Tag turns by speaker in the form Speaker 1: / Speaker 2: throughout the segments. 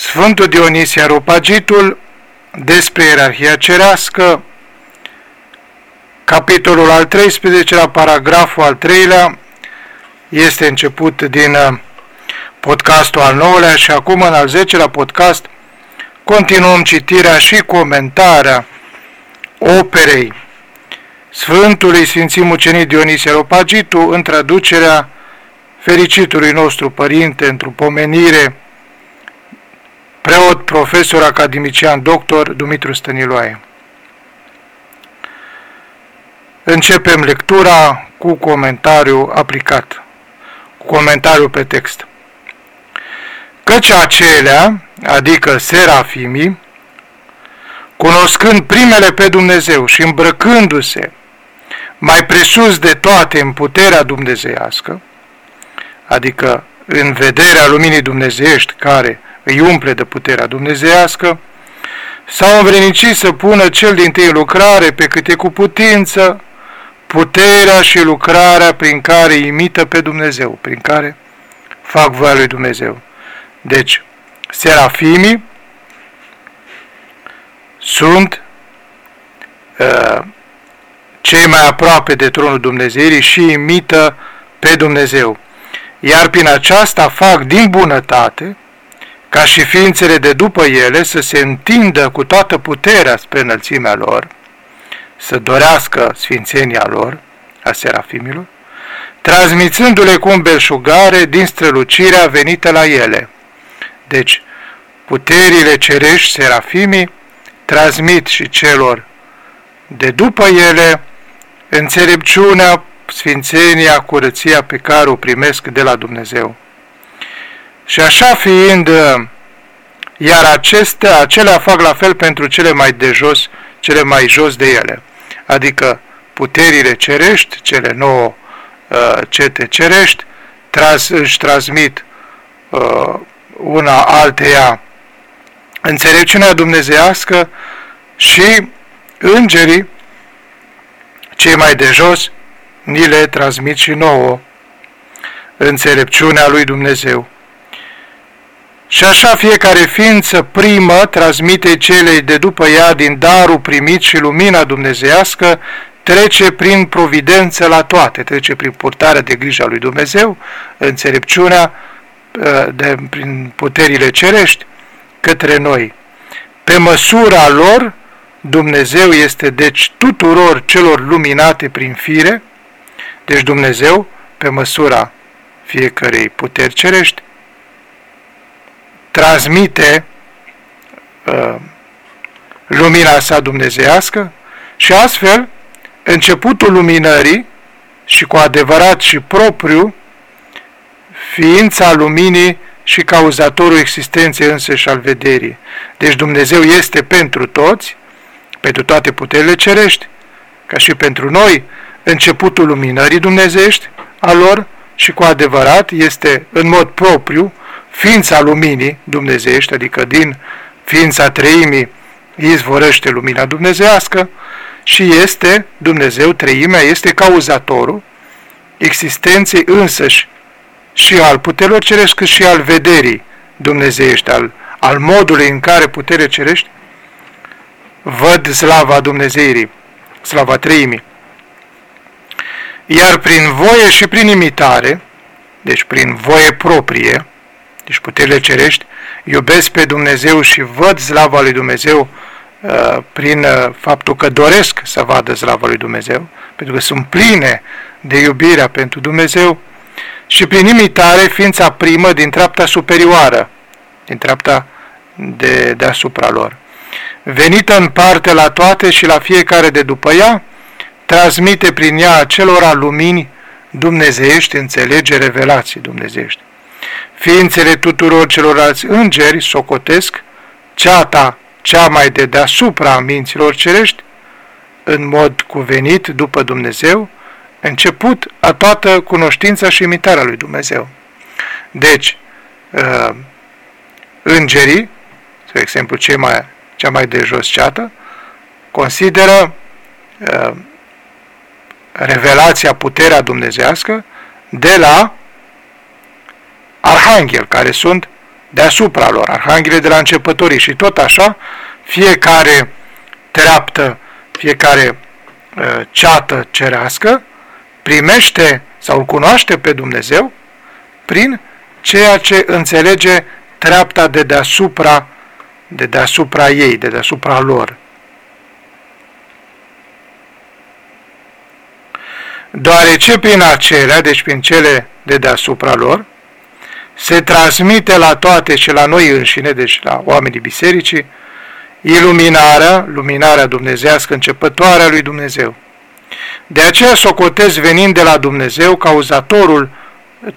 Speaker 1: Sfântul Dionisie Aropagitul despre ierarhia cerească, capitolul al 13 la paragraful al 3-lea, este început din uh, podcastul al 9-lea și acum în al 10-lea podcast continuăm citirea și comentarea operei Sfântului Sfinții Mucenii Dionisie Aropagitu în traducerea fericitului nostru părinte într-o pomenire preot, profesor, academician, doctor Dumitru Stăniloae. Începem lectura cu comentariu aplicat, cu comentariu pe text. Căci acelea, adică serafimii, cunoscând primele pe Dumnezeu și îmbrăcându-se mai presus de toate în puterea dumnezeiască, adică în vederea luminii dumnezeiești care îi umple de puterea dumnezeiască, s-au învrenicit să pună cel din tâi lucrare pe câte cu putință, puterea și lucrarea prin care imită pe Dumnezeu, prin care fac voia lui Dumnezeu. Deci, serafimii sunt uh, cei mai aproape de tronul Dumnezeirii și imită pe Dumnezeu. Iar prin aceasta fac din bunătate, ca și ființele de după ele să se întindă cu toată puterea spre înălțimea lor, să dorească sfințenia lor, a serafimilor, transmițându-le cu un belșugare din strălucirea venită la ele. Deci, puterile cerești serafimii transmit și celor de după ele înțelepciunea, sfințenia, curăția pe care o primesc de la Dumnezeu. Și așa fiind, iar acestea, acelea fac la fel pentru cele mai de jos, cele mai jos de ele, adică puterile cerești, cele nouă uh, cete cerești, tras, își transmit uh, una alteia înțelepciunea dumnezească și îngerii, cei mai de jos, ni le transmit și nouă înțelepciunea lui Dumnezeu. Și așa fiecare ființă primă transmite celei de după ea din darul primit și lumina dumnezeiască, trece prin providență la toate, trece prin purtarea de grijă a lui Dumnezeu, înțelepciunea ă, de, prin puterile cerești către noi. Pe măsura lor, Dumnezeu este deci tuturor celor luminate prin fire, deci Dumnezeu, pe măsura fiecarei puteri cerești, transmite uh, lumina sa dumnezeiască și astfel începutul luminării și cu adevărat și propriu ființa luminii și cauzatorul existenței însăși al vederii. Deci Dumnezeu este pentru toți, pentru toate puterile cerești, ca și pentru noi, începutul luminării dumnezești a lor și cu adevărat este în mod propriu ființa luminii dumnezeiești, adică din ființa treimii izvorăște lumina dumnezească și este Dumnezeu, treimea, este cauzatorul existenței însăși și al puterilor cerești, cât și al vederii dumnezeiești, al, al modului în care putere cerești văd slava Dumnezeirii, slava treimii. Iar prin voie și prin imitare, deci prin voie proprie, deci puterile cerești, iubesc pe Dumnezeu și văd slava lui Dumnezeu uh, prin uh, faptul că doresc să vadă slava lui Dumnezeu, pentru că sunt pline de iubirea pentru Dumnezeu și prin imitare ființa primă din treapta superioară, din treapta de deasupra lor. Venită în parte la toate și la fiecare de după ea, transmite prin ea acelora lumini dumnezeiești, înțelege revelații dumnezeiești. Ființele tuturor celorlalți îngeri socotesc ceata cea mai de deasupra a minților cerești, în mod cuvenit după Dumnezeu, început a toată cunoștința și imitarea lui Dumnezeu. Deci, uh, îngerii, de exemplu cei mai, cea mai de jos ceată, consideră uh, revelația, puterea dumnezească de la arhanghel, care sunt deasupra lor, arhanghele de la începătorii și tot așa, fiecare treaptă, fiecare uh, ceată cerească primește sau îl cunoaște pe Dumnezeu prin ceea ce înțelege treapta de deasupra, de deasupra ei, de deasupra lor. Deoarece prin acelea, deci prin cele de deasupra lor, se transmite la toate și la noi înșine, deci la oamenii bisericii, iluminarea, luminarea dumnezească începătoarea lui Dumnezeu. De aceea socotez venind de la Dumnezeu, cauzatorul,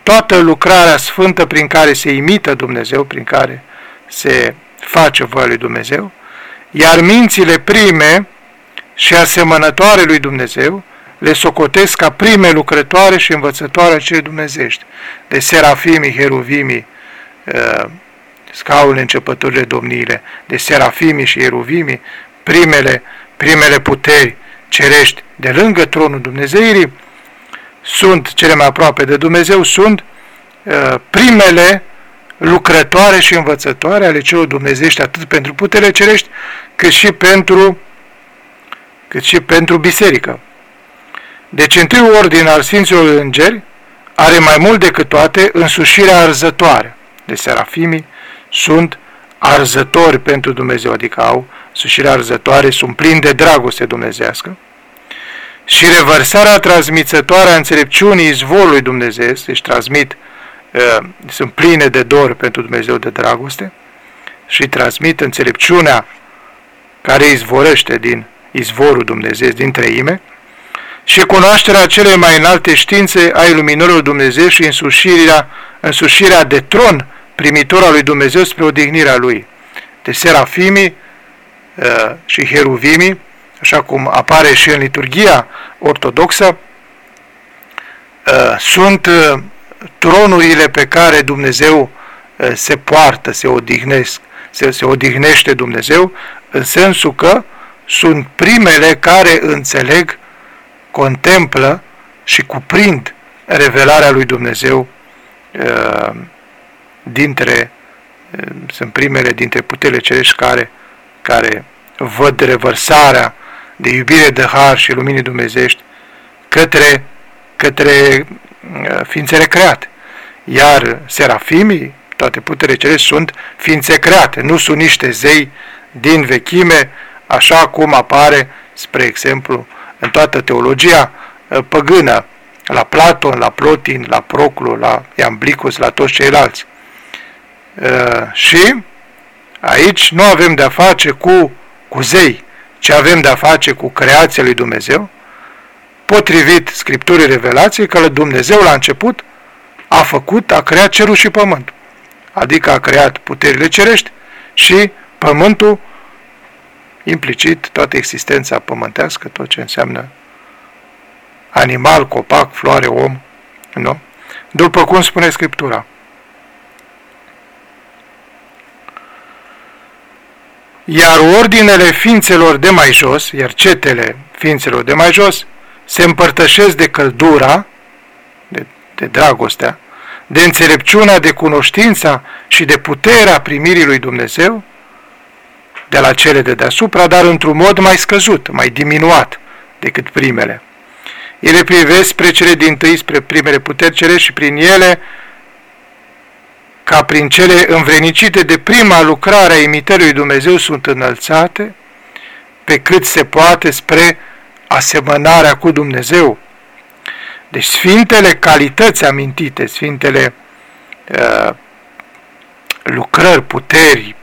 Speaker 1: toată lucrarea sfântă prin care se imită Dumnezeu, prin care se face voia lui Dumnezeu, iar mințile prime și asemănătoare lui Dumnezeu le socotesc ca prime lucrătoare și învățătoare celui dumnezești, de serafimii, heruvimii, uh, scaunele începătorile domniile, de serafimii și heruvimii, primele, primele puteri cerești de lângă tronul Dumnezeirii, sunt cele mai aproape de Dumnezeu, sunt uh, primele lucrătoare și învățătoare ale celor dumnezești, atât pentru puterile cerești, cât și pentru, cât și pentru biserică. Deci întâi ordin al Sfinților Îngeri are mai mult decât toate însușirea arzătoare. De serafimii sunt arzători pentru Dumnezeu, adică au însușirea arzătoare, sunt plini de dragoste dumnezească. Și revărsarea transmițătoare a înțelepciunii izvorului Dumnezeu, deci transmit, uh, sunt pline de dor pentru Dumnezeu de dragoste și transmit înțelepciunea care izvorăște din izvorul Dumnezeu, din treime, și cunoașterea cele mai înalte științe a iluminării Dumnezeu și însușirea, însușirea de tron primitor al lui Dumnezeu spre odihnirea lui. De serafimii uh, și heruvimii, așa cum apare și în liturgia ortodoxă, uh, sunt uh, tronurile pe care Dumnezeu se poartă, se odihnesc, se, se odihnește Dumnezeu, în sensul că sunt primele care înțeleg contemplă și cuprind revelarea lui Dumnezeu uh, dintre, uh, sunt primele dintre puterile cerești care, care văd revărsarea de iubire de har și luminii dumnezești către, către uh, ființele create. Iar serafimii, toate puterile cerești, sunt ființe create, nu sunt niște zei din vechime, așa cum apare, spre exemplu, în toată teologia uh, păgână, la Platon, la Plotin, la Proclu, la Iamblicus, la toți ceilalți. Uh, și aici nu avem de-a face cu, cu zei, ci avem de-a face cu creația lui Dumnezeu, potrivit Scripturii Revelației, că Dumnezeu la început a făcut, a creat cerul și pământul. Adică a creat puterile cerești și pământul implicit toată existența pământească, tot ce înseamnă animal, copac, floare, om, nu? După cum spune Scriptura. Iar ordinele ființelor de mai jos, iar cetele ființelor de mai jos, se împărtășesc de căldura, de, de dragostea, de înțelepciunea, de cunoștința și de puterea primirii lui Dumnezeu, de la cele de deasupra, dar într-un mod mai scăzut, mai diminuat decât primele. Ele privesc spre cele din tâi, spre primele puteri cerești și prin ele, ca prin cele învrenicite de prima lucrare a imitării lui Dumnezeu sunt înălțate, pe cât se poate spre asemănarea cu Dumnezeu. Deci sfintele calități amintite, sfintele uh, lucrări, puteri,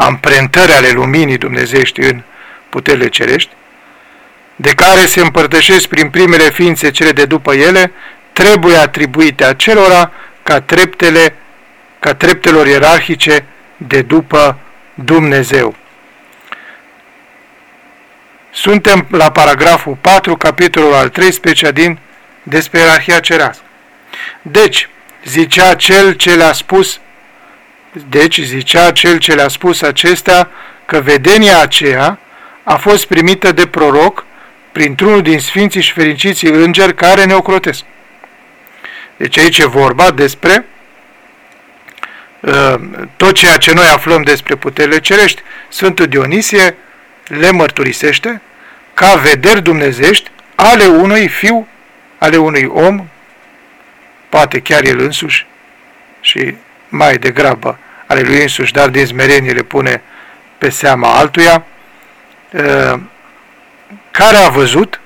Speaker 1: amprentări ale luminii dumnezești în puterile cerești, de care se împărtășesc prin primele ființe cele de după ele, trebuie atribuite acelora ca treptele, ca treptelor ierarhice de după Dumnezeu. Suntem la paragraful 4, capitolul al 13 din despre ierarhia cerească. Deci, zicea cel ce le-a spus deci zicea cel ce le-a spus acestea că vedenia aceea a fost primită de proroc printr-unul din sfinții și fericiții îngeri care ne ocrotesc. Deci aici e vorba despre tot ceea ce noi aflăm despre puterile cerești, Sfântul Dionisie le mărturisește ca vederi dumnezești ale unui fiu, ale unui om, poate chiar el însuși și mai degrabă ale lui însuși, dar din smerenie le pune pe seama altuia, care a văzut,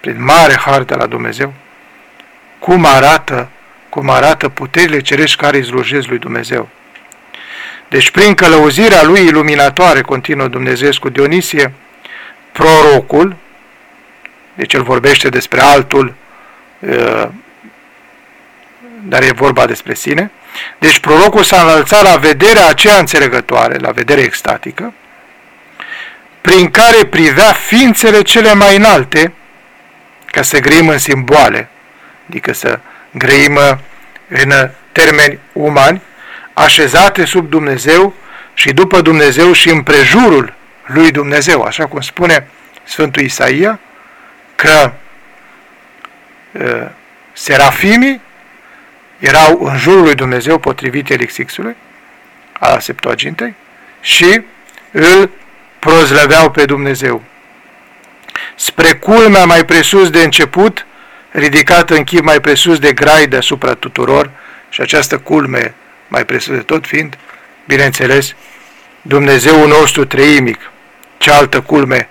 Speaker 1: prin mare har de la Dumnezeu, cum arată, cum arată puterile cerești care îi slujesc lui Dumnezeu. Deci prin călăuzirea lui iluminatoare, continuă Dumnezeu cu Dionisie, prorocul, deci el vorbește despre altul, dar e vorba despre sine, deci prorocul s-a înălțat la vederea aceea înțelegătoare, la vedere extatică, prin care privea ființele cele mai înalte, ca să grăim în simboale, adică să grăim în termeni umani, așezate sub Dumnezeu și după Dumnezeu și în prejurul lui Dumnezeu, așa cum spune Sfântul Isaia, că uh, serafimii erau în jurul lui Dumnezeu potrivit elixixului, a Septuagintei, și îl prozlăveau pe Dumnezeu. Spre culmea mai presus de început, ridicată în chip mai presus de grai deasupra tuturor, și această culme mai presus de tot fiind, bineînțeles, Dumnezeu nostru treimic, cealaltă culme,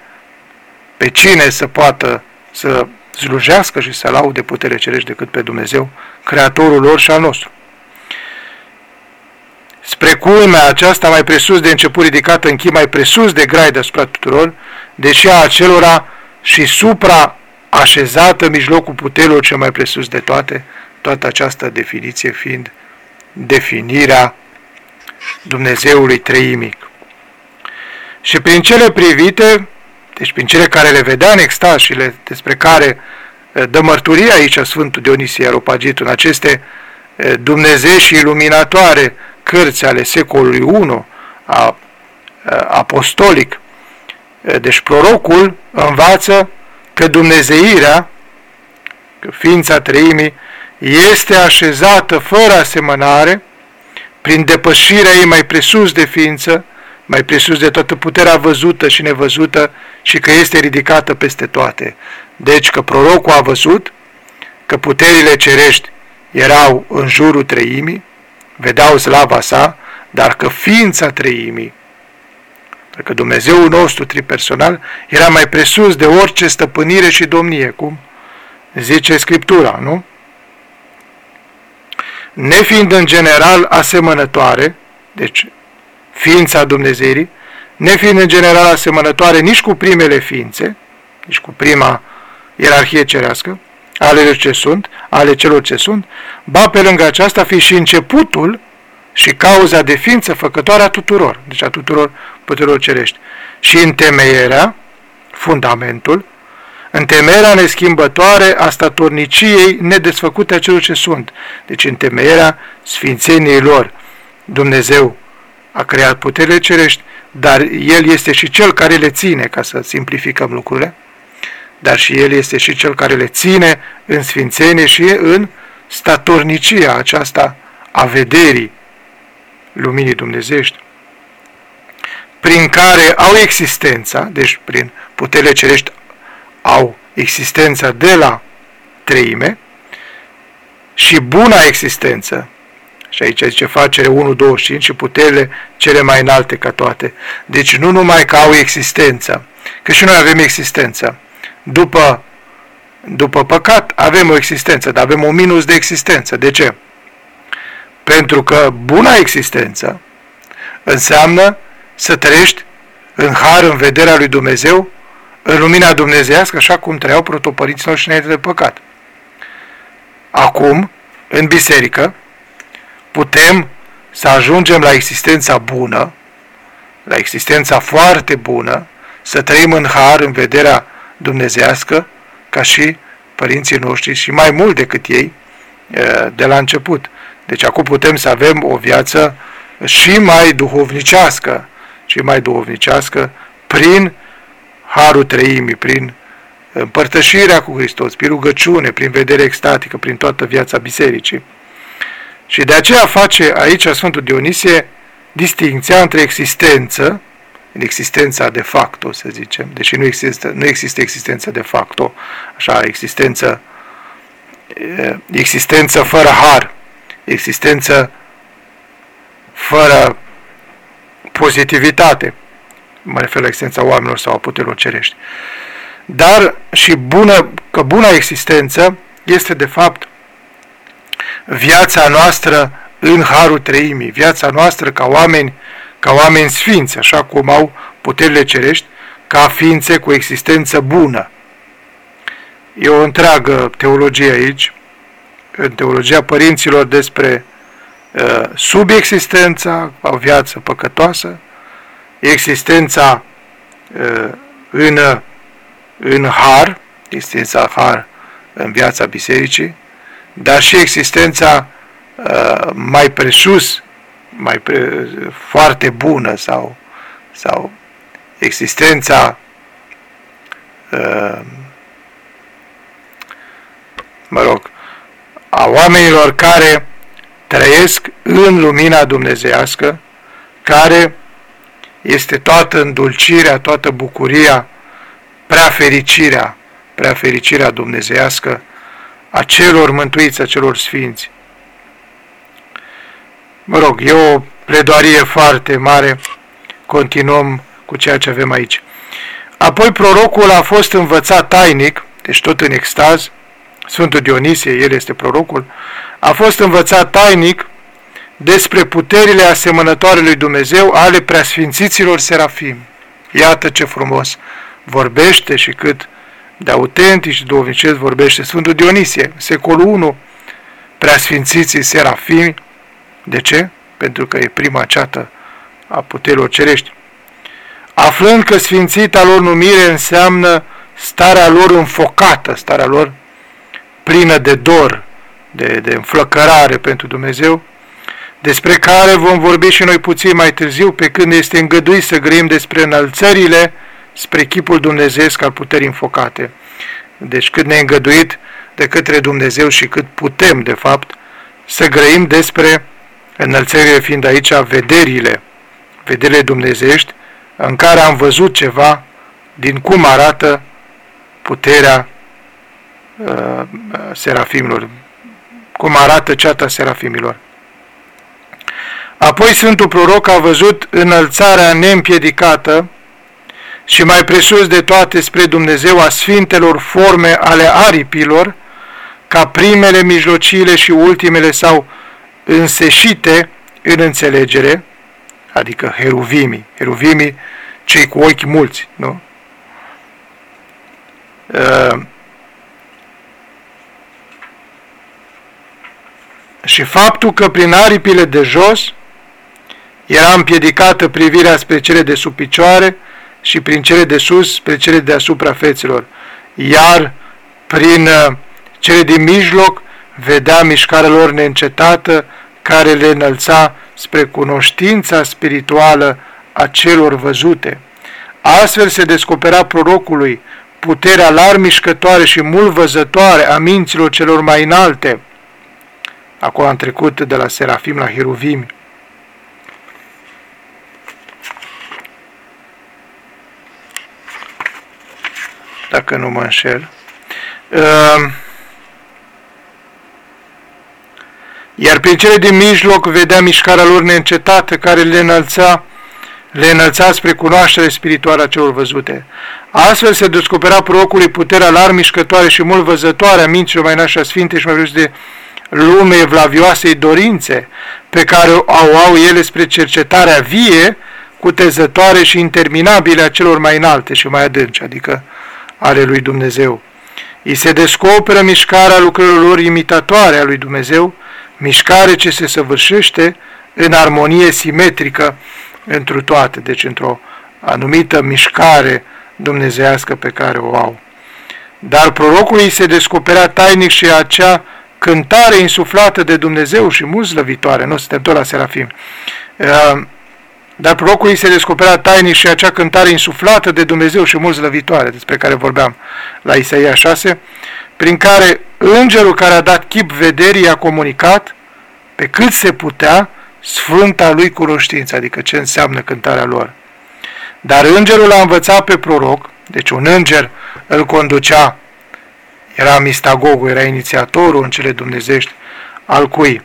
Speaker 1: pe cine să poată să slujească și să laude putere cerești decât pe Dumnezeu, Creatorul lor și al nostru. Spre culmea aceasta mai presus de început ridicată în chip mai presus de grai deasupra tuturor, deși a acelora și supra așezată în mijlocul puterilor cel mai presus de toate, toată această definiție fiind definirea Dumnezeului treimic. Și prin cele privite, deci prin cele care le vedea în extaz și le, despre care dă mărturie aici Sfântul Dionisie Aropagitul, în aceste Dumnezei și iluminatoare cărți ale secolului I a, apostolic. Deci prorocul învață că dumnezeirea, că ființa treimii, este așezată fără asemănare, prin depășirea ei mai presus de ființă, mai presus de toată puterea văzută și nevăzută și că este ridicată peste toate. Deci că prorocul a văzut că puterile cerești erau în jurul treimii, vedeau slava sa, dar că ființa treimii, că Dumnezeul nostru tripersonal era mai presus de orice stăpânire și domnie, cum zice Scriptura, nu? Nefiind în general asemănătoare, deci ființa Dumnezeirii, nefiind în general asemănătoare nici cu primele ființe, nici cu prima ierarhie cerească, ale ce sunt, ale celor ce sunt, ba pe lângă aceasta fi și începutul și cauza de ființă făcătoare a tuturor, deci a tuturor puterilor cerești. Și întemeierea, fundamentul, întemeierea neschimbătoare a statorniciei nedesfăcute a celor ce sunt, deci întemeierea sfințeniei lor. Dumnezeu a creat puterile cerești, dar El este și Cel care le ține, ca să simplificăm lucrurile, dar și El este și Cel care le ține în sfințenie și în statornicia aceasta a vederii luminii dumnezești, prin care au existența, deci prin puterile cerești au existența de la treime, și buna existență, și aici zice facere 1.25 și puterile cele mai înalte ca toate. Deci nu numai că au existență, că și noi avem existență. După, după păcat avem o existență, dar avem un minus de existență. De ce? Pentru că buna existență înseamnă să trăiești în har, în vederea lui Dumnezeu, în lumina dumnezească, așa cum trăiau protopărinții noștri înainte de păcat. Acum, în biserică, putem să ajungem la existența bună, la existența foarte bună, să trăim în har, în vederea dumnezească, ca și părinții noștri și mai mult decât ei de la început. Deci acum putem să avem o viață și mai duhovnicească, și mai duhovnicească prin harul treimii, prin împărtășirea cu Hristos, prin rugăciune, prin vedere extatică, prin toată viața bisericii. Și de aceea face aici Sfântul Dionisie distinția între existență, existența de facto, să zicem, deși nu există, nu există existență de facto, așa, existență, existență fără har, existență fără pozitivitate, mă refer la existența oamenilor sau a puterilor cerești. Dar și bună, că buna existență este de fapt viața noastră în Harul Treimii, viața noastră ca oameni, ca oameni sfinți, așa cum au puterile cerești, ca ființe cu existență bună. E o întreagă teologie aici, în teologia părinților despre uh, subexistența, o viață păcătoasă, existența uh, în, în har, existența har în viața bisericii, dar și existența uh, mai presus, mai pre, foarte bună sau, sau existența uh, mă rog, a oamenilor care trăiesc în lumina dumnezeiască, care este toată îndulcirea, toată bucuria, prea fericirea, prea fericirea dumnezeiască a celor mântuiți, a celor sfinți. Mă rog, e o pledoarie foarte mare, continuăm cu ceea ce avem aici. Apoi prorocul a fost învățat tainic, deci tot în extaz, Sfântul Dionisie, el este prorocul, a fost învățat tainic despre puterile asemănătoare lui Dumnezeu ale preasfințiților serafim. Iată ce frumos vorbește și cât de autentic și duhovnicesc vorbește Sfântul Dionisie, secolul I, preasfințiții serafimi. De ce? Pentru că e prima ceată a puterilor cerești. Aflând că sfințita lor numire înseamnă starea lor înfocată, starea lor plină de dor, de, de înflăcărare pentru Dumnezeu, despre care vom vorbi și noi puțin mai târziu, pe când este îngăduit să grăim despre înălțările spre chipul dumnezeesc al puterii înfocate. Deci cât ne îngăduit de către Dumnezeu și cât putem, de fapt, să grăim despre înălțările fiind aici vederile, vederile dumnezești, în care am văzut ceva din cum arată puterea uh, serafimilor, cum arată ceata serafimilor. Apoi Sfântul Proroc a văzut înălțarea neîmpiedicată și mai presus de toate spre Dumnezeu a sfintelor forme ale aripilor, ca primele, mijlociile și ultimele sau înseșite în înțelegere, adică heruvimii, heruvimii cei cu ochi mulți, nu? Uh, și faptul că prin aripile de jos era împiedicată privirea spre cele de sub picioare și prin cele de sus spre cele deasupra feților, iar prin uh, cele din mijloc vedea mișcarea lor neîncetată care le înălța spre cunoștința spirituală a celor văzute. Astfel se descopera prorocului puterea lar mișcătoare și mult văzătoare a minților celor mai înalte. Acolo am trecut de la serafim la hiruvimi. Dacă nu mă înșel. Uh, iar prin cele din mijloc vedea mișcarea lor neîncetată care le înălța, le înălța spre cunoaștere spirituală a celor văzute. Astfel se descopera prorocului puterea lar mișcătoare și mult văzătoare a minților mai nașa sfinte și mai vreau de lume evlavioasei dorințe pe care o au ele spre cercetarea vie, cutezătoare și interminabile a celor mai înalte și mai adânci, adică ale lui Dumnezeu. Îi se descoperă mișcarea lucrurilor lor imitatoare a lui Dumnezeu, mișcare ce se săvârșește în armonie simetrică întru toate, deci într-o anumită mișcare dumnezească pe care o au. Dar prorocului se descoperea tainic și acea cântare insuflată de Dumnezeu și mult slăvitoare, nu suntem tot la Serafim. Ehm, dar prorocului se descoperea tainic și acea cântare insuflată de Dumnezeu și mult slăvitoare, despre care vorbeam la Isaia 6, prin care îngerul care a dat chip vederii a comunicat pe cât se putea sfânta lui cunoștință, adică ce înseamnă cântarea lor. Dar îngerul a învățat pe proroc, deci un înger îl conducea, era mistagogul, era inițiatorul în cele dumnezești, al cui?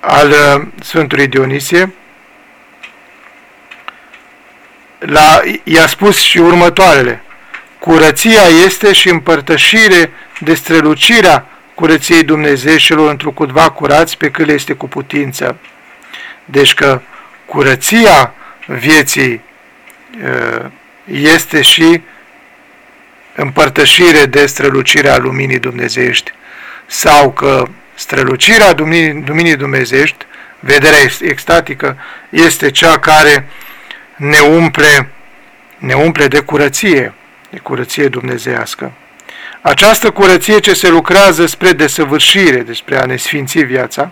Speaker 1: Al uh, Sfântului Dionisie, la, i-a spus și următoarele. Curăția este și împărtășire de strălucirea curăției Dumnezeșilor într-o cutva curați pe cât este cu putință. Deci că curăția vieții uh, este și împărtășire de strălucirea luminii dumnezeiești sau că strălucirea luminii dumnezeiești, vederea extatică, este cea care ne umple, ne umple de curăție, de curăție dumnezească. Această curăție ce se lucrează spre desăvârșire, despre a ne sfinți viața,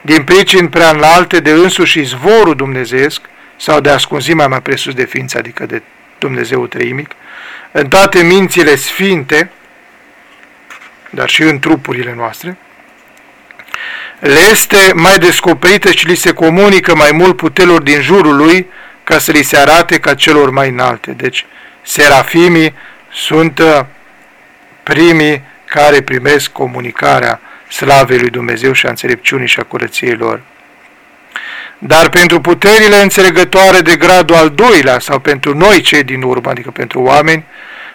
Speaker 1: din pricini prea înalte de însuși izvorul dumnezeesc sau de ascunzimea mai presus de ființă, adică de Dumnezeu treimic, în toate mințile sfinte, dar și în trupurile noastre, le este mai descoperită și li se comunică mai mult putelor din jurul lui ca să li se arate ca celor mai înalte. Deci, serafimii sunt uh, primii care primesc comunicarea slavei lui Dumnezeu și a înțelepciunii și a curăției lor. Dar pentru puterile înțelegătoare de gradul al doilea sau pentru noi cei din urmă, adică pentru oameni,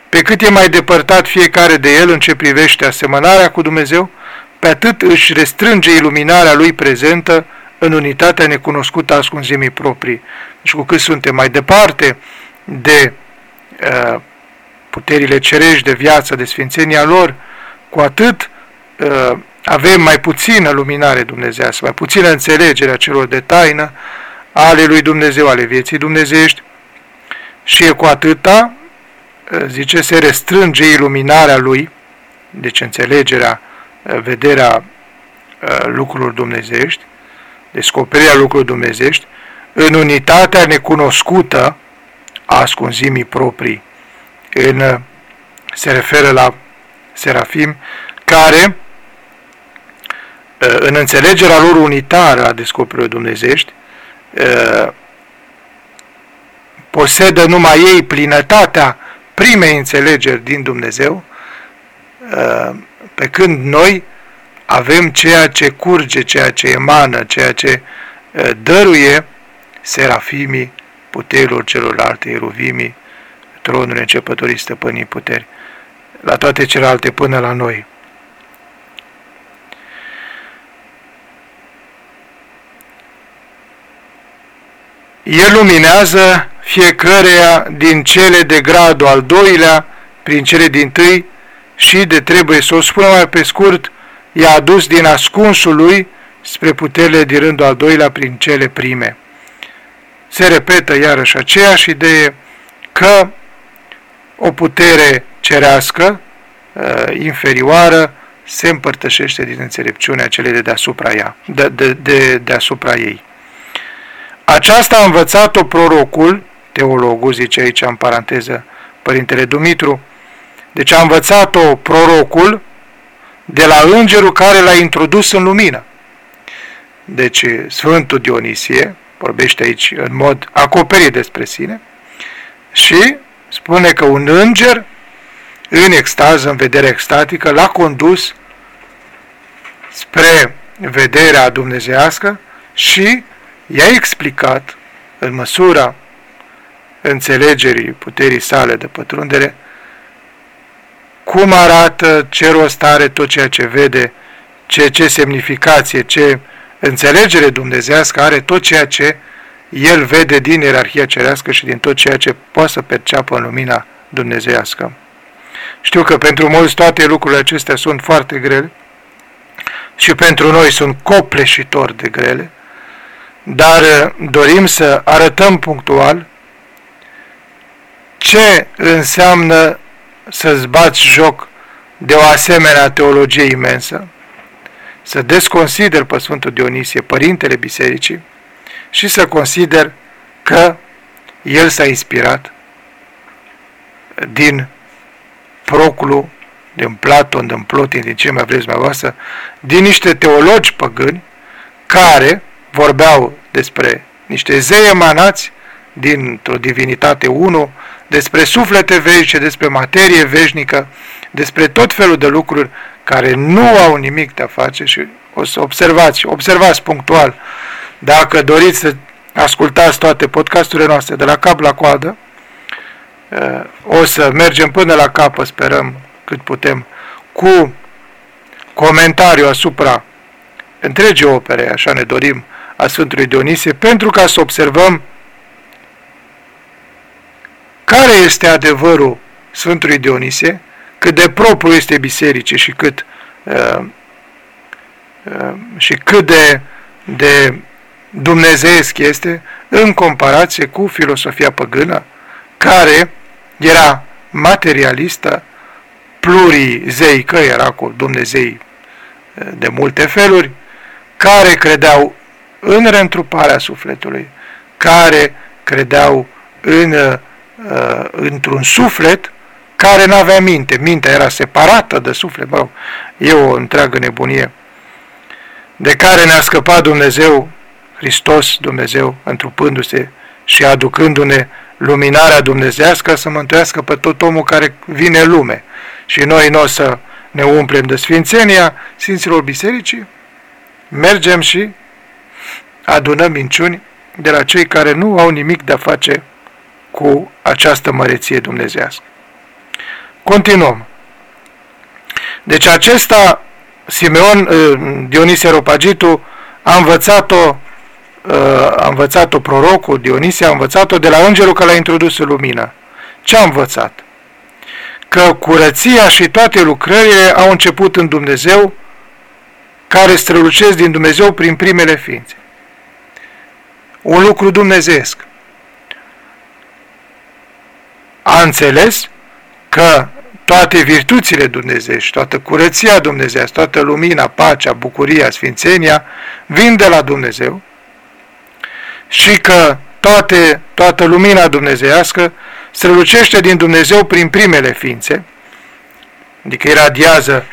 Speaker 1: pe cât e mai depărtat fiecare de el în ce privește asemănarea cu Dumnezeu, pe atât își restrânge iluminarea lui prezentă în unitatea necunoscută a ascunzimii proprii. Deci cu cât suntem mai departe de uh, puterile cerești de viață, de sfințenia lor, cu atât uh, avem mai puțină luminare dumnezească, mai puțină înțelegere a celor de taină ale lui Dumnezeu, ale vieții dumnezeiești și e cu atâta, uh, zice, se restrânge iluminarea lui, deci înțelegerea, uh, vederea uh, lucrurilor dumnezeiești, descoperirea lucrurilor dumnezeiești, în unitatea necunoscută a ascunzimii proprii. În, se referă la serafim, care, în înțelegerea lor unitară a descoperirilor dumnezești, posedă numai ei plinătatea primei înțelegeri din Dumnezeu, pe când noi avem ceea ce curge, ceea ce emană, ceea ce dăruie serafimii puterilor celorlalte, eruvimii, tronul începătorii stăpânii puteri, la toate celelalte până la noi. El luminează fiecăreia din cele de gradul al doilea, prin cele din tâi, și de trebuie să o spună mai pe scurt, i-a adus din ascunsul lui spre puterile din rândul al doilea prin cele prime. Se repetă iarăși aceeași idee că o putere cerească, uh, inferioară, se împărtășește din înțelepciunea celei de deasupra, ea, de, de, de, deasupra ei. Aceasta a învățat-o prorocul, teologul, zice aici în paranteză Părintele Dumitru, deci a învățat-o prorocul de la îngerul care l-a introdus în lumină. Deci Sfântul Dionisie vorbește aici în mod acoperit despre sine și spune că un înger în extaz, în vedere extatică, l-a condus spre vederea dumnezească și i-a explicat în măsura înțelegerii puterii sale de pătrundere cum arată, ce rost are tot ceea ce vede, ce, ce semnificație, ce înțelegere dumnezească are tot ceea ce el vede din ierarhia cerească și din tot ceea ce poate să perceapă în lumina dumnezeiască. Știu că pentru mulți toate lucrurile acestea sunt foarte grele și pentru noi sunt copleșitor de grele, dar uh, dorim să arătăm punctual ce înseamnă să-ți bați joc de o asemenea teologie imensă, să desconsider pe Sfântul Dionisie, Părintele Bisericii, și să consider că el s-a inspirat din Proclu, din Platon, din Plotin, din ce mai vreți mai voastră, din niște teologi păgâni care vorbeau despre niște zei emanați dintr-o divinitate 1, despre suflete veșnice, despre materie veșnică, despre tot felul de lucruri care nu au nimic de a face și o să observați, observați punctual, dacă doriți să ascultați toate podcasturile noastre de la cap la coadă, uh, o să mergem până la capă, sperăm cât putem, cu comentariu asupra întregii opere, așa ne dorim, a Sfântului Dionisie, pentru ca să observăm care este adevărul Sfântului Dionisie, cât de propriu este bisericii și cât, uh, uh, și cât de, de dumnezeiesc este în comparație cu filosofia păgână, care era materialistă, plurizeică, era cu Dumnezei uh, de multe feluri, care credeau în reîntruparea sufletului, care credeau în, uh, într-un suflet care nu avea minte. Mintea era separată de suflet. Bă, e o întreagă nebunie de care ne-a scăpat Dumnezeu, Hristos Dumnezeu, întrupându-se și aducându-ne luminarea dumnezească să mântuiască pe tot omul care vine în lume. Și noi nu o să ne umplem de sfințenia Sfinților Bisericii, mergem și adunăm minciuni de la cei care nu au nimic de a face cu această măreție dumnezească. Continuăm. Deci acesta, Simeon uh, Dionisie Ropagitu, a învățat-o uh, a învățat-o prorocul Dionisie, a învățat-o de la îngerul că l-a introdus în lumină. Ce a învățat? Că curăția și toate lucrările au început în Dumnezeu, care strălucesc din Dumnezeu prin primele ființe. Un lucru dumnezeesc. A înțeles că toate virtuțile dumnezeiești, toată curăția dumnezească, toată lumina, pacea, bucuria, sfințenia, vin de la Dumnezeu și că toate, toată lumina dumnezeiască strălucește din Dumnezeu prin primele ființe, adică iradiază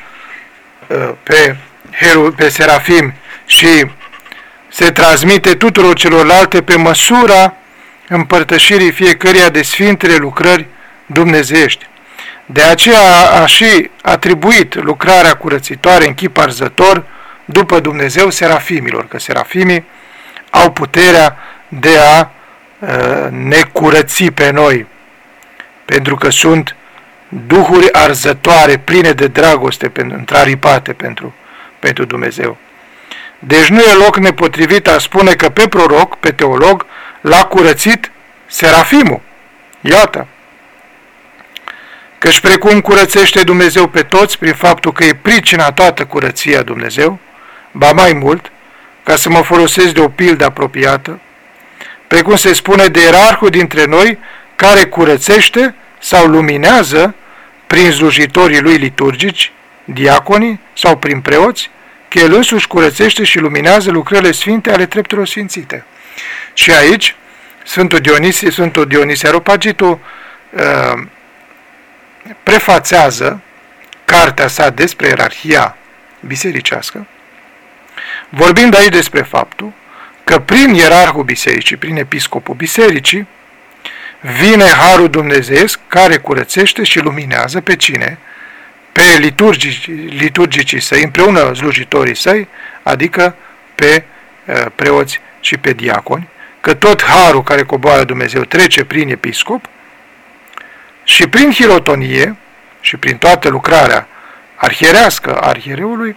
Speaker 1: uh, pe, heru, pe serafim și se transmite tuturor celorlalte pe măsura împărtășirii fiecăreia de sfintele lucrări dumnezeiești. De aceea a și atribuit lucrarea curățitoare în chip arzător după Dumnezeu serafimilor, că serafimii au puterea de a uh, ne curăți pe noi, pentru că sunt duhuri arzătoare, pline de dragoste, întraripate pentru, pentru Dumnezeu. Deci nu e loc nepotrivit a spune că pe proroc, pe teolog, l-a curățit serafimul. Iată! Căci precum curățește Dumnezeu pe toți prin faptul că e pricina toată curăția Dumnezeu, ba mai mult, ca să mă folosesc de o pildă apropiată, precum se spune de ierarhul dintre noi care curățește sau luminează prin slujitorii lui liturgici, diaconii sau prin preoți, că el însuși curățește și luminează lucrările sfinte ale treptelor sfințite. Și aici, Sfântul Dionisie, Sfântul Dionisie Aropagitu uh, prefațează cartea sa despre ierarhia bisericească, vorbind aici despre faptul că prin ierarhul bisericii, prin episcopul bisericii, vine Harul Dumnezeesc care curățește și luminează pe cine? Pe liturgici, liturgicii săi, împreună slujitorii săi, adică pe uh, preoți și pe diaconi, că tot Harul care coboară Dumnezeu trece prin episcop și prin hirotonie și prin toată lucrarea arhierească a arhiereului,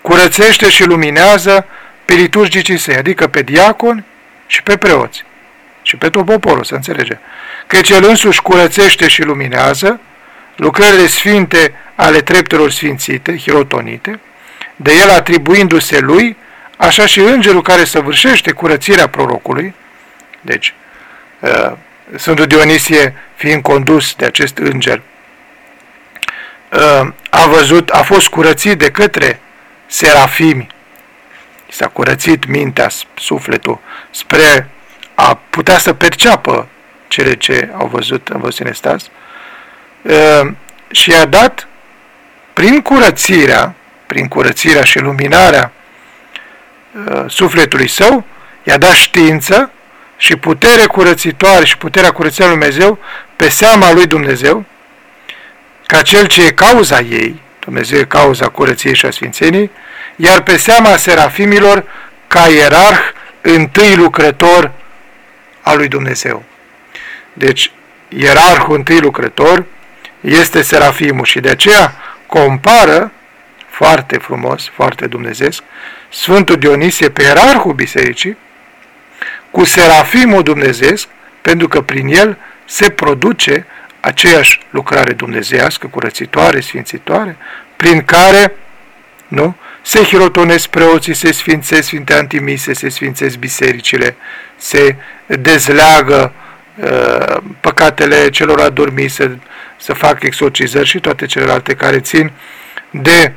Speaker 1: curățește și luminează pe liturgicii săi, adică pe diaconi și pe preoți și pe tot poporul, să înțelege. Căci el însuși curățește și luminează lucrările sfinte ale treptelor sfințite, hirotonite, de el atribuindu-se lui, așa și îngerul care săvârșește curățirea prorocului, deci uh, Sfântul Dionisie fiind condus de acest înger, uh, a văzut, a fost curățit de către serafimi, s-a curățit mintea, sufletul, spre a putea să perceapă cele ce au văzut în văzut în estas, uh, și a dat prin curățirea, prin curățirea și luminarea uh, sufletului său, i-a dat știință și putere curățitoare și puterea curățirii lui Dumnezeu pe seama lui Dumnezeu, ca cel ce e cauza ei, Dumnezeu e cauza curăției și a sfințenii, iar pe seama serafimilor ca ierarh întâi lucrător al lui Dumnezeu. Deci, ierarhul întâi lucrător este serafimul și de aceea compară foarte frumos, foarte dumnezesc, Sfântul Dionisie pe ierarhul bisericii cu serafimul dumnezesc, pentru că prin el se produce aceeași lucrare dumnezească, curățitoare, sfințitoare, prin care nu, se hirotonesc preoții, se sfințesc Sfinte Antimise, se sfințesc bisericile, se dezleagă uh, păcatele celor adormiți, să, să fac exorcizări și toate celelalte care țin de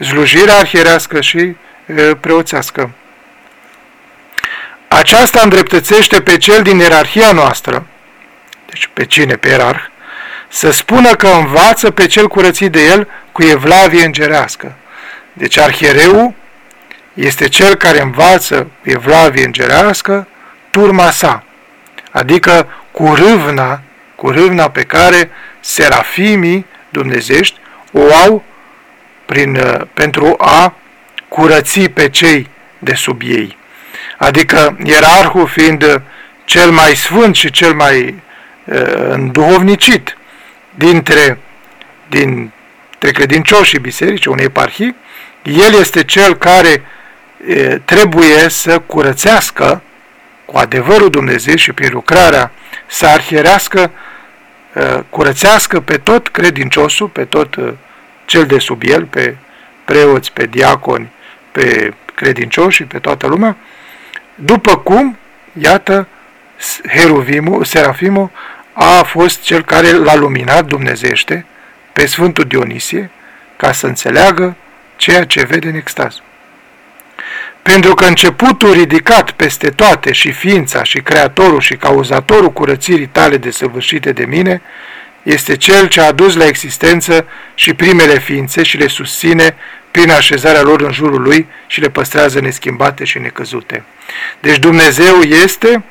Speaker 1: slujirea arhierească și uh, preoțească. Aceasta îndreptățește pe cel din ierarhia noastră, deci pe cine, pe ierarh, să spună că învață pe cel curățit de el cu evlavie îngerească. Deci arhiereu este cel care învață evlavie îngerească turma sa, adică cu râvna, cu râvna pe care serafimii dumnezești o au prin, uh, pentru a curăți pe cei de sub ei. Adică ierarhul fiind cel mai sfânt și cel mai uh, înduhovnicit dintre, dintre credincioșii bisericii, unei eparhii, el este cel care e, trebuie să curățească cu adevărul Dumnezeu și prin lucrarea să arhierească, curățească pe tot credinciosul, pe tot cel de sub el, pe preoți, pe diaconi, pe credincioși și pe toată lumea, după cum, iată, Heruvimul, Serafimul a fost cel care l-a luminat dumnezește pe Sfântul Dionisie ca să înțeleagă ceea ce vede în extaz. Pentru că începutul ridicat peste toate și ființa și creatorul și cauzatorul curățirii tale desăvârșite de mine este cel ce a adus la existență și primele ființe și le susține prin așezarea lor în jurul lui și le păstrează neschimbate și necăzute. Deci Dumnezeu este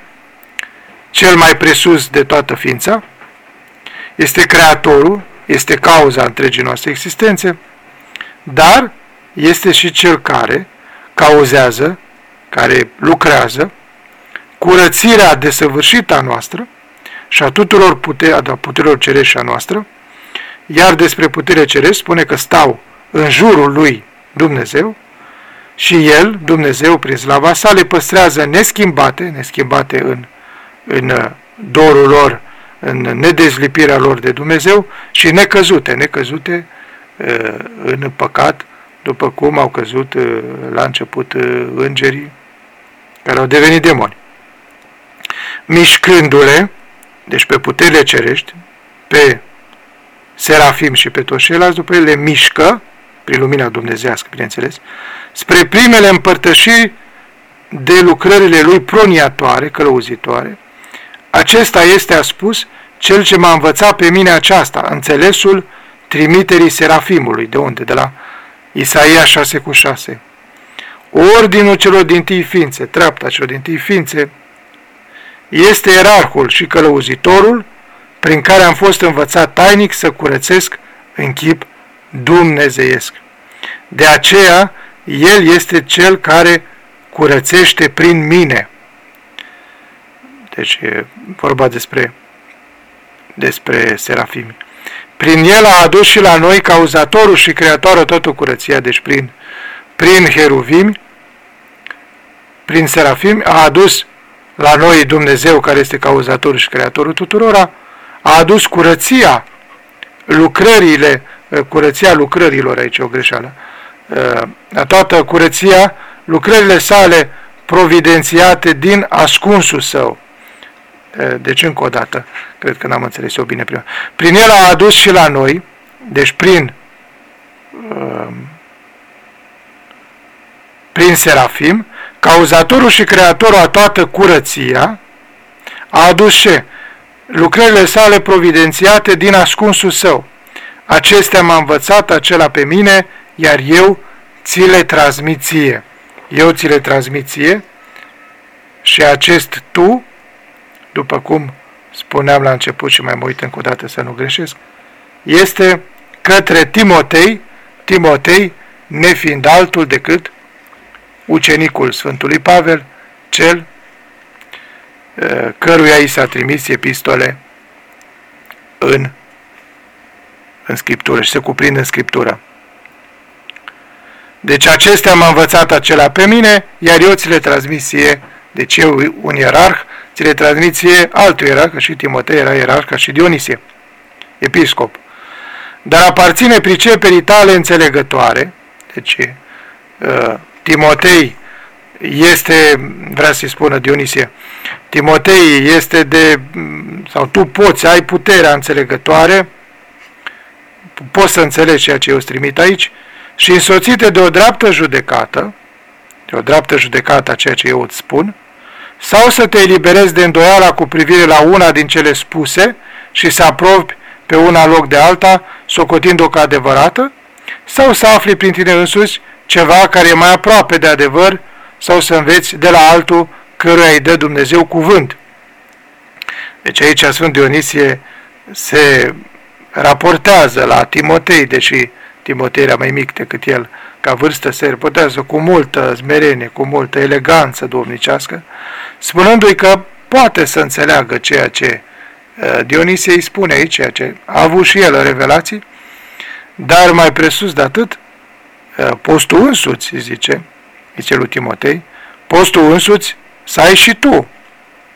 Speaker 1: cel mai presus de toată ființa, este creatorul, este cauza întregii noastre existențe, dar este și cel care cauzează, care lucrează curățirea desăvârșită a noastră și a tuturor puterea, a puterilor cerești a noastră, iar despre putere cerești spune că stau în jurul lui Dumnezeu și El, Dumnezeu, prin slava sa, le păstrează neschimbate, neschimbate în, în dorul lor, în nedezlipirea lor de Dumnezeu și necăzute, necăzute uh, în păcat, după cum au căzut uh, la început uh, îngerii care au devenit demoni. Mișcându-le, deci pe puterile cerești, pe serafim și pe toți ceilalți, după ele le mișcă, prin lumina dumnezească, bineînțeles, spre primele împărtășiri de lucrările lui proniatoare, călăuzitoare. Acesta este, a spus, cel ce m-a învățat pe mine aceasta, înțelesul trimiterii serafimului. De unde? De la Isaia 6 cu 6. Ordinul celor din tâi ființe, treapta celor din tâi ființe, este erarhul și călăuzitorul prin care am fost învățat tainic să curățesc în chip dumnezeiesc. De aceea, el este cel care curățește prin mine. Deci e vorba despre, despre serafimi. Prin el a adus și la noi cauzatorul și creatorul totul curăția, deci prin, prin heruvimi, prin serafimi, a adus la noi Dumnezeu care este cauzatorul și creatorul tuturora, a adus curăția, lucrările, curăția lucrărilor, aici o greșeală, a toată curăția, lucrările sale providențiate din ascunsul său. Deci, încă o dată, cred că n-am înțeles eu bine prima. Prin el a adus și la noi, deci prin prin Serafim, cauzatorul și creatorul a toată curăția, a adus și lucrările sale providențiate din ascunsul său. Acestea m-a învățat acela pe mine, iar eu ți le transmit ție. eu ți le transmiție și acest tu, după cum spuneam la început și mai mă uit încă o dată să nu greșesc, este către Timotei, Timotei nefiind altul decât ucenicul Sfântului Pavel, cel căruia i s-a trimis epistole în, în Scriptură și se cuprind în Scriptură. Deci acestea m-a învățat acela pe mine, iar eu ți le transmis ție, deci eu un ierarh, ți le transmit ție altul ierarh, că și Timotei era ierarh, ca și Dionisie, episcop. Dar aparține priceperii tale înțelegătoare, deci uh, Timotei este, vrea să-i spună Dionisie, Timotei este de, sau tu poți, ai puterea înțelegătoare, poți să înțelegi ceea ce eu îți trimit aici, și însoțite de o dreaptă judecată, de o dreaptă judecată a ceea ce eu îți spun, sau să te eliberezi de îndoiala cu privire la una din cele spuse și să aprobi pe una loc de alta, socotind-o ca adevărată, sau să afli prin tine însuți ceva care e mai aproape de adevăr, sau să înveți de la altul căruia îi dă Dumnezeu cuvânt. Deci aici Sfânt Dionisie se raportează la Timotei, deși Timotei era mai mic decât el, ca vârstă se raportează cu multă smerenie, cu multă eleganță domnicească, spunându-i că poate să înțeleagă ceea ce uh, Dionisie îi spune aici, ceea ce a avut și el în revelații, dar mai presus de atât, uh, postul însuți, zice, zice lui Timotei, postul însuți să ai și tu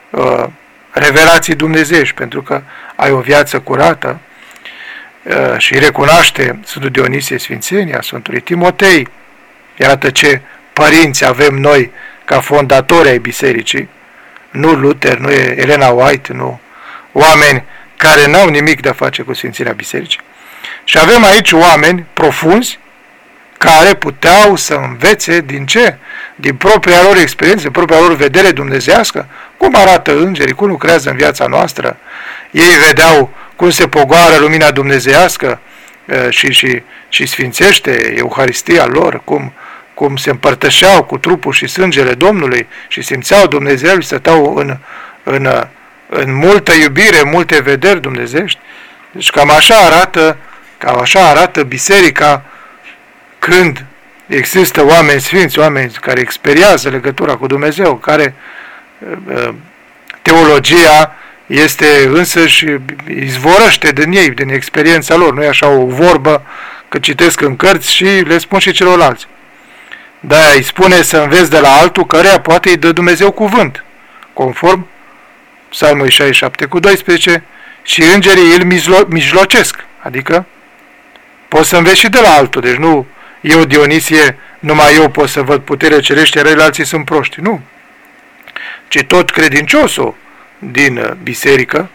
Speaker 1: uh, revelații dumnezeiești, pentru că ai o viață curată uh, și recunoaște Sfântul Dionisie Sfințenia Sfântului Timotei. Iată ce părinți avem noi ca fondatori ai bisericii, nu Luther, nu e Elena White, nu oameni care n-au nimic de a face cu Sfințirea Bisericii. Și avem aici oameni profunzi care puteau să învețe din ce? Din propria lor experiență, propria lor vedere dumnezească, cum arată îngerii, cum lucrează în viața noastră. Ei vedeau cum se pogoară lumina dumnezească și, și, și sfințește Euharistia lor, cum, cum se împărtășeau cu trupul și sângele Domnului și simțeau Dumnezeu și stăteau în, în, în multă iubire, multe vederi dumnezești. Deci cam așa arată, cam așa arată biserica când există oameni sfinți, oameni care experiază legătura cu Dumnezeu, care uh, teologia este însă și izvorăște din ei, din experiența lor, nu e așa o vorbă că citesc în cărți și le spun și celorlalți. Da, îi spune să înveți de la altul căreia poate îi dă Dumnezeu cuvânt, conform Psalmul 67 cu 12, și îngerii îl mijlo mijlocesc, adică poți să înveți și de la altul, deci nu eu, Dionisie, numai eu pot să văd puterea cerește, iar alții sunt proști. Nu. Ci tot credinciosul din uh, biserică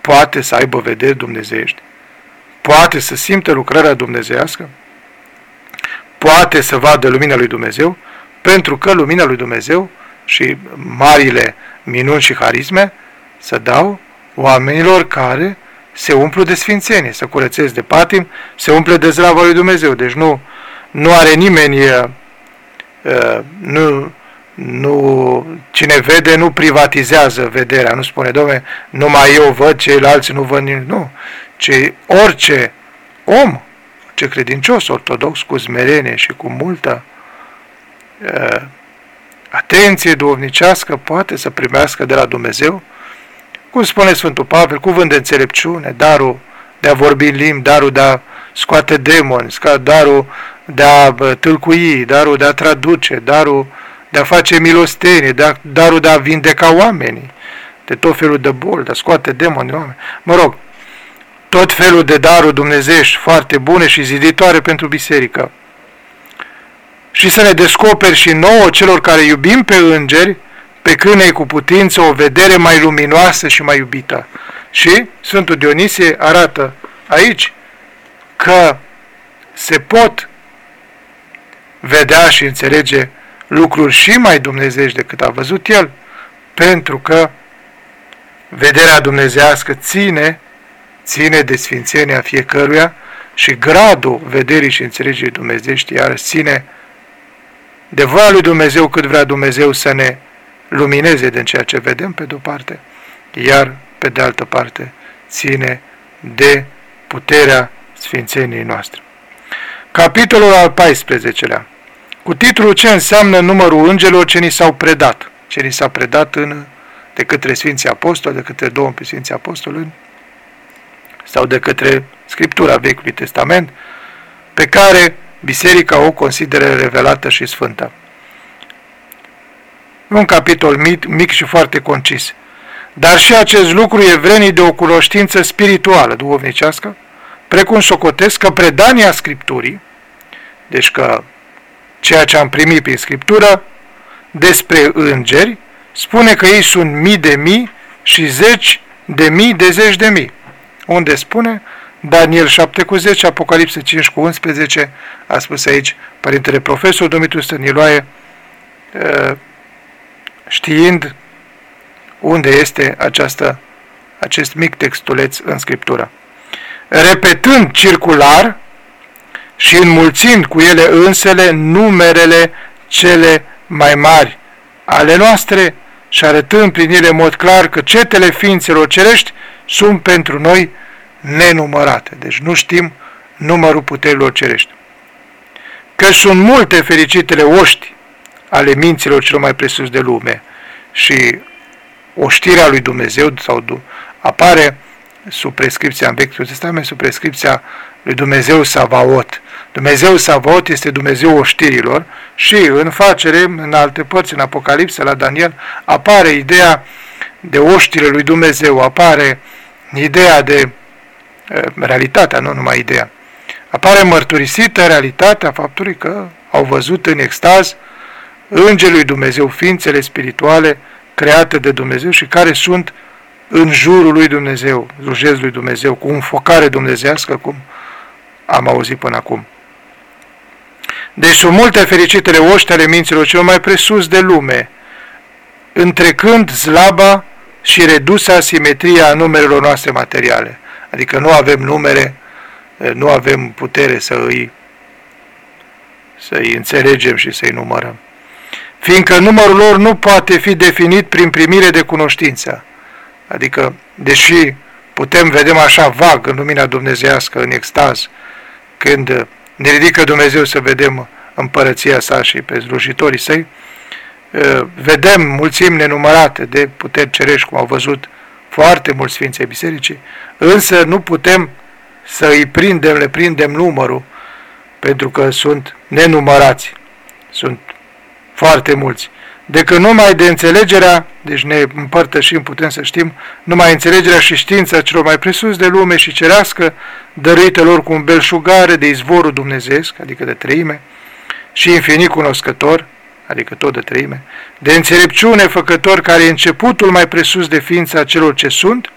Speaker 1: poate să aibă vederi dumnezeiești, poate să simtă lucrarea dumnezească, poate să vadă lumina lui Dumnezeu, pentru că lumina lui Dumnezeu și marile minuni și harisme să dau oamenilor care se umplu de sfințenie, să curățesc de patim, se umple de zlava lui Dumnezeu. Deci nu nu are nimeni, nu, nu, cine vede nu privatizează vederea, nu spune, domne, numai eu văd, ceilalți nu văd nimic, nu, ci orice om, ce credincios ortodox, cu smerenie și cu multă uh, atenție duovnicească, poate să primească de la Dumnezeu, cum spune Sfântul Pavel, cuvânt de înțelepciune, darul de a vorbi în limbi, darul de a scoate demoni, darul de a tâlcui, darul de a traduce, darul de a face milostenie, de a, darul de a vindeca oamenii de tot felul de boli, de a scoate demoni oameni. Mă rog, tot felul de daruri dumnezești foarte bune și ziditoare pentru biserică. Și să ne descoperi și nouă celor care iubim pe îngeri, pe câinei cu putință o vedere mai luminoasă și mai iubită. Și Sfântul Dionisie arată aici că se pot vedea și înțelege lucruri și mai dumnezești decât a văzut el, pentru că vederea dumnezească ține, ține de sfințenia fiecăruia și gradul vederii și înțelegerii dumnezești iar ține de voia lui Dumnezeu cât vrea Dumnezeu să ne lumineze din ceea ce vedem pe de-o parte, iar pe de altă parte ține de puterea Sfințeniei noastre. Capitolul al 14-lea cu titlul Ce înseamnă numărul îngerilor ce ni s-au predat, ce ni s-a predat în, de către Sfinții Apostoli, de către două Sfinții Apostoli sau de către Scriptura Vechiului Testament, pe care Biserica o consideră revelată și sfântă. Un capitol mic, mic și foarte concis. Dar și acest lucru e vrenit de o cunoștință spirituală, duhovnicească, precum socotesc că predania Scripturii, deci că ceea ce am primit prin Scriptură despre îngeri, spune că ei sunt mii de mii și zeci de mii de zeci de mii. Unde spune Daniel 7 cu 10, Apocalipse 5 cu 11, a spus aici Părintele Profesor Dumitru Stăniloae, ă, știind unde este această, acest mic textuleț în Scriptură. Repetând circular și înmulțind cu ele însele numerele cele mai mari ale noastre și arătând prin ele în mod clar că cetele ființelor cerești sunt pentru noi nenumărate. Deci nu știm numărul puterilor cerești. Că sunt multe fericitele oști ale minților celor mai presus de lume și oștirea lui Dumnezeu sau apare sub prescripția în Vechiul Testament, sub prescripția lui Dumnezeu Savaot. Dumnezeu Savaot este Dumnezeu oștirilor și în facere, în alte părți, în Apocalipsa, la Daniel, apare ideea de oștire lui Dumnezeu, apare ideea de realitatea, nu numai ideea. Apare mărturisită realitatea faptului că au văzut în extaz Îngerul Dumnezeu, ființele spirituale create de Dumnezeu și care sunt în jurul lui Dumnezeu, rujez lui Dumnezeu, cu un focare dumnezească, cum am auzit până acum. Deci sunt multe fericitele oști ale minților celor mai presus de lume, întrecând slaba și redusa simetria a numerelor noastre materiale. Adică nu avem numere, nu avem putere să îi, să îi înțelegem și să îi numărăm. Fiindcă numărul lor nu poate fi definit prin primire de cunoștință. Adică, deși putem vedem așa vag în lumina dumnezească, în extaz, când ne ridică Dumnezeu să vedem împărăția sa și pe slujitorii săi, vedem mulțimi nenumărate de puteri cerești, cum au văzut foarte mulți Sfinții Bisericii, însă nu putem să îi prindem, le prindem numărul, pentru că sunt nenumărați, sunt foarte mulți. Decât numai de înțelegerea, deci ne împărtășim, putem să știm, numai înțelegerea și știința celor mai presus de lume și cerească, dăruite lor cu un belșugare de izvorul dumnezeesc, adică de treime, și infinit cunoscător, adică tot de treime, de înțelepciune făcător care e începutul mai presus de ființa celor ce sunt,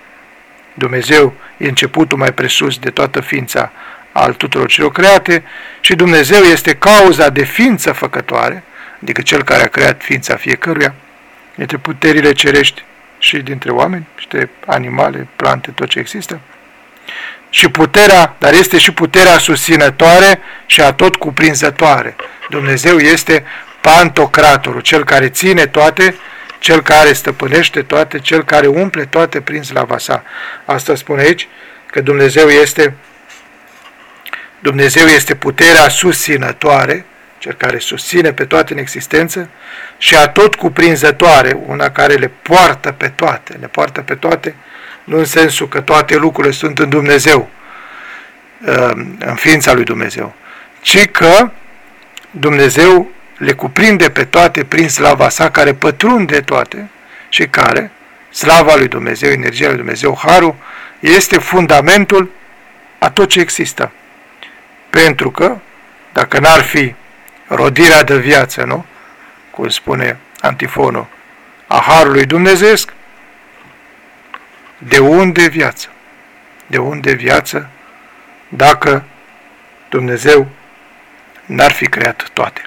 Speaker 1: Dumnezeu e începutul mai presus de toată ființa al tuturor celor create și Dumnezeu este cauza de ființă făcătoare, adică cel care a creat ființa fiecăruia, dintre puterile cerești și dintre oameni, și de animale, plante, tot ce există. Și puterea, dar este și puterea susținătoare și a tot cuprinzătoare. Dumnezeu este pantocratorul, cel care ține toate, cel care stăpânește toate, cel care umple toate prin slava sa. Asta spune aici, că Dumnezeu este Dumnezeu este puterea susținătoare, cel care susține pe toate în existență și a tot cuprinzătoare, una care le poartă pe toate, le poartă pe toate, nu în sensul că toate lucrurile sunt în Dumnezeu, în ființa lui Dumnezeu, ci că Dumnezeu le cuprinde pe toate prin slava sa, care pătrunde toate și care, slava lui Dumnezeu, energia lui Dumnezeu, harul, este fundamentul a tot ce există. Pentru că, dacă n-ar fi rodirea de viață, nu? Cum spune antifonul, a Harului Dumnezeesc, de unde viață? De unde viață dacă Dumnezeu n-ar fi creat toate?